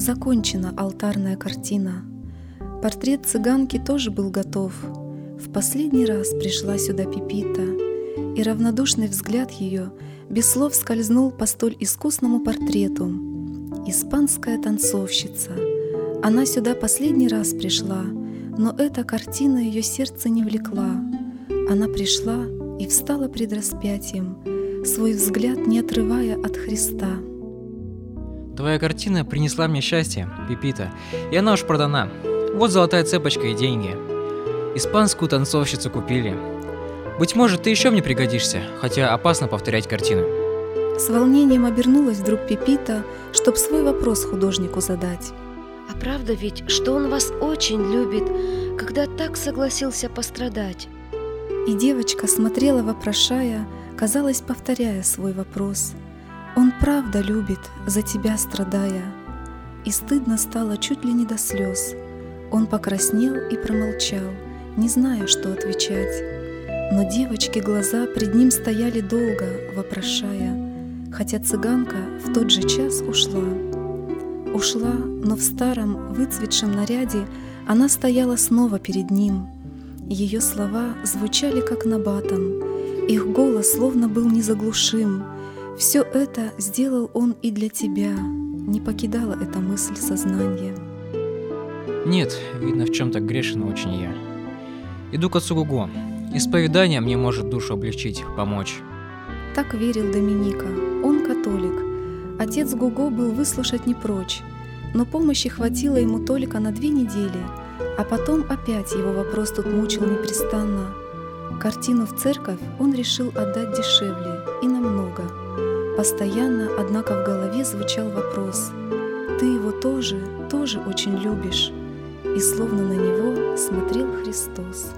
закончена алтарная картина. Портрет цыганки тоже был готов. В последний раз пришла сюда Пипита, и равнодушный взгляд ее без слов скользнул по столь искусному портрету. Испанская танцовщица. Она сюда последний раз пришла, но эта картина ее сердце не влекла. Она пришла и встала пред распятием, свой взгляд не отрывая от Христа. Твоя картина принесла мне счастье, Пипита, и она уж продана. Вот золотая цепочка и деньги. Испанскую танцовщицу купили. Быть может, ты еще мне пригодишься, хотя опасно повторять картину. С волнением обернулась вдруг Пипита, чтоб свой вопрос художнику задать. А правда ведь, что он вас очень любит, когда так согласился пострадать? И девочка смотрела, вопрошая, казалось, повторяя свой вопрос. Он правда любит, за тебя страдая. И стыдно стало чуть ли не до слез. Он покраснел и промолчал, не зная, что отвечать. Но девочки глаза пред ним стояли долго, вопрошая, хотя цыганка в тот же час ушла. Ушла, но в старом, выцветшем наряде она стояла снова перед ним. Ее слова звучали как набатом, их голос словно был незаглушим. Все это сделал он и для тебя, не покидала эта мысль сознания. Нет, видно, в чем-то грешен очень я. Иду к отцу Гуго. Исповедание мне может душу облегчить, помочь. Так верил Доминика. Он католик. Отец Гуго был выслушать не прочь, но помощи хватило ему только на две недели, а потом опять его вопрос тут мучил непрестанно. Картину в церковь он решил отдать дешевле и намного. Постоянно, однако, в голове звучал вопрос «Ты его тоже, тоже очень любишь?» и словно на него смотрел Христос.